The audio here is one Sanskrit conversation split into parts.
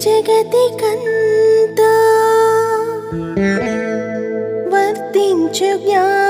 जगति कन्ता। वर्तिञ्च ज्ञान।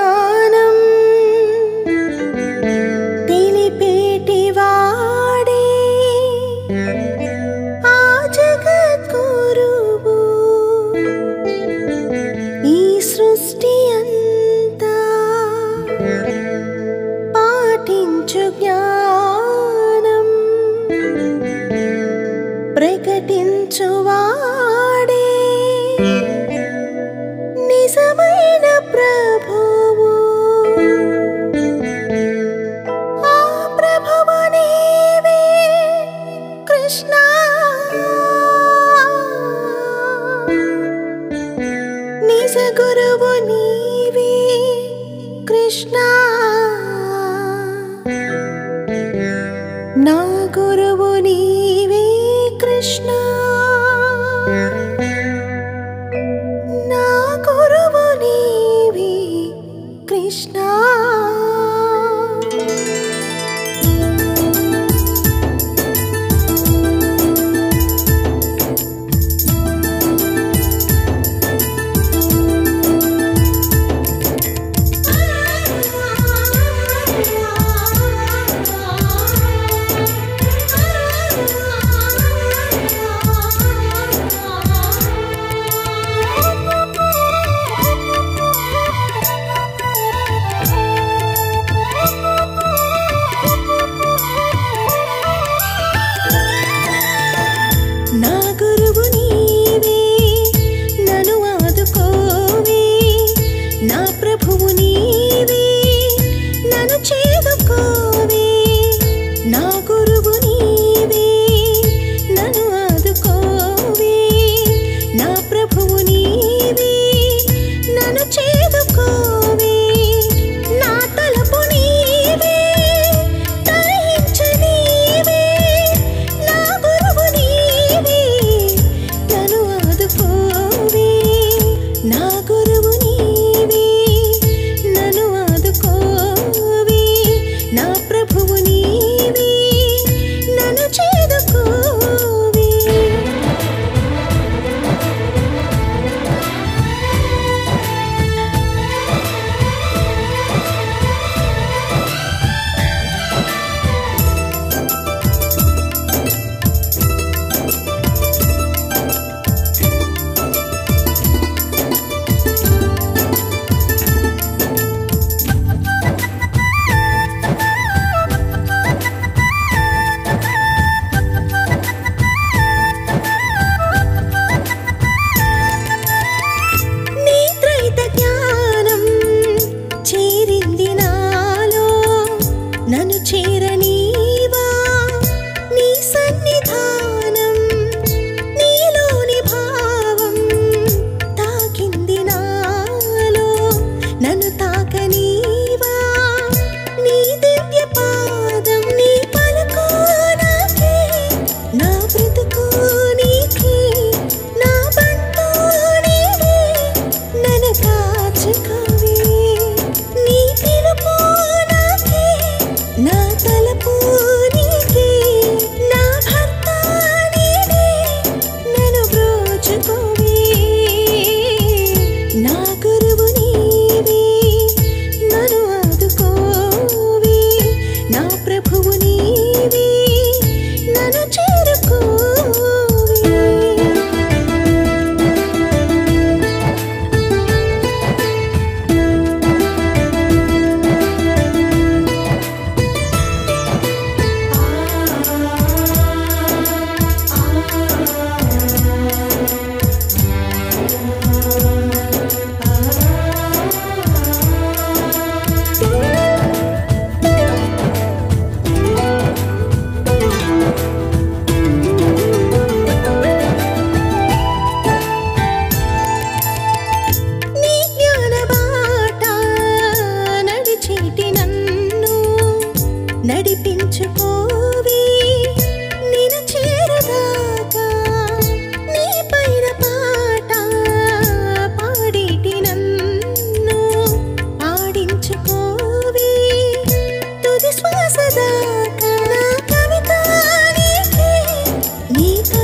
Ika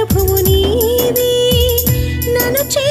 ప్రభువు నీవే. నన్ను చే